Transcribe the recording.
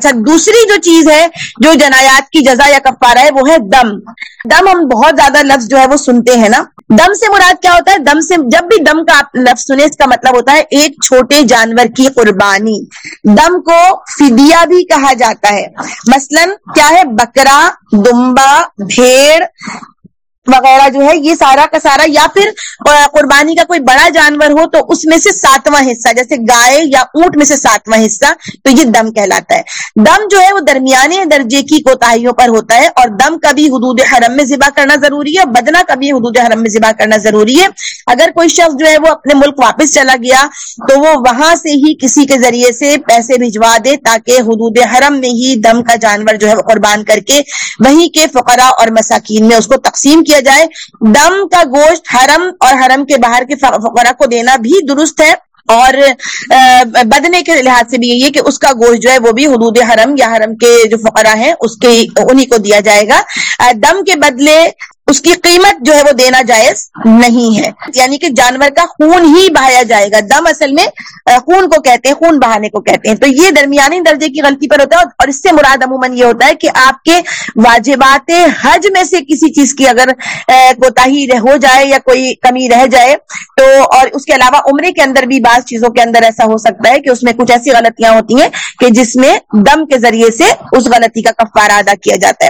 اچھا دوسری جو چیز ہے جو جنایات کی جزا یا کفارہ ہے، وہ ہے دم۔ دم ہم بہت زیادہ لفظ جو ہے وہ سنتے ہیں نا۔ دم سے مراد کیا ہوتا ہے؟ دم سے جب بھی دم کا آپ لفظ سنے اس کا مطلب ہوتا ہے ایک چھوٹے جانور کی قربانی۔ دم کو فدیہ بھی کہا جاتا ہے۔ مثلا کیا ہے؟ بکرا، دمبا، بھیڑ۔ وغیرہ جو ہے، یہ سارا کا سارا، یا پھر قربانی کا کوئی بڑا جانور ہو تو اس میں سے ساتواں حصہ، جیسے گائے یا اونٹ میں سے ساتواں حصہ، تو یہ دم کہلاتا ہے۔ دم جو ہے، وہ درمیانے درجے کی کوتاہیوں پر ہوتا ہے اور دم کبھی حدود حرم میں ذبح کرنا ضروری ہے اور بدنا کبھی حدود حرم میں ذبح کرنا ضروری ہے۔ اگر کوئی شخص جو ہے، وہ اپنے ملک واپس چلا گیا تو وہ وہاں سے ہی کسی کے ذریعے سے پیسے بھجوا دے تاکہ حدود حرم میں ہی دم کا جانور جو ہے، وہ قربان کر کے وہیں کے فقراء اور مساکین میں اس کو تقسیم کیا جائے۔ دم کا گوشت حرم اور حرم کے باہر کے فقرا کو دینا بھی درست ہے۔ اور بدنے کے لحاظ سے بھی یہ کہ اس کا گوشت جو ہے وہ بھی حدود حرم یا حرم کے جو فقرا ہیں، اس کے انہی کو دیا جائے گا۔ دم کے بدلے اس کی قیمت جو ہے وہ دینا جائز نہیں ہے۔ یعنی کہ جانور کا خون ہی بہایا جائے گا۔ دم اصل میں خون کو کہتے ہیں، خون بہانے کو کہتے ہیں۔ تو یہ درمیانی درجے کی غلطی پر ہوتا ہے اور اس سے مراد عموماً یہ ہوتا ہے کہ آپ کے واجبات حج میں سے کسی چیز کی اگر کوتا ہو جائے یا کوئی کمی رہ جائے تو، اور اس کے علاوہ عمرے کے اندر بھی بعض چیزوں کے اندر ایسا ہو سکتا ہے کہ اس میں کچھ ایسی غلطیاں ہوتی ہیں کہ جس میں دم کے ذریعے سے اس غلطی کا کفارہ ادا کیا جاتا ہے۔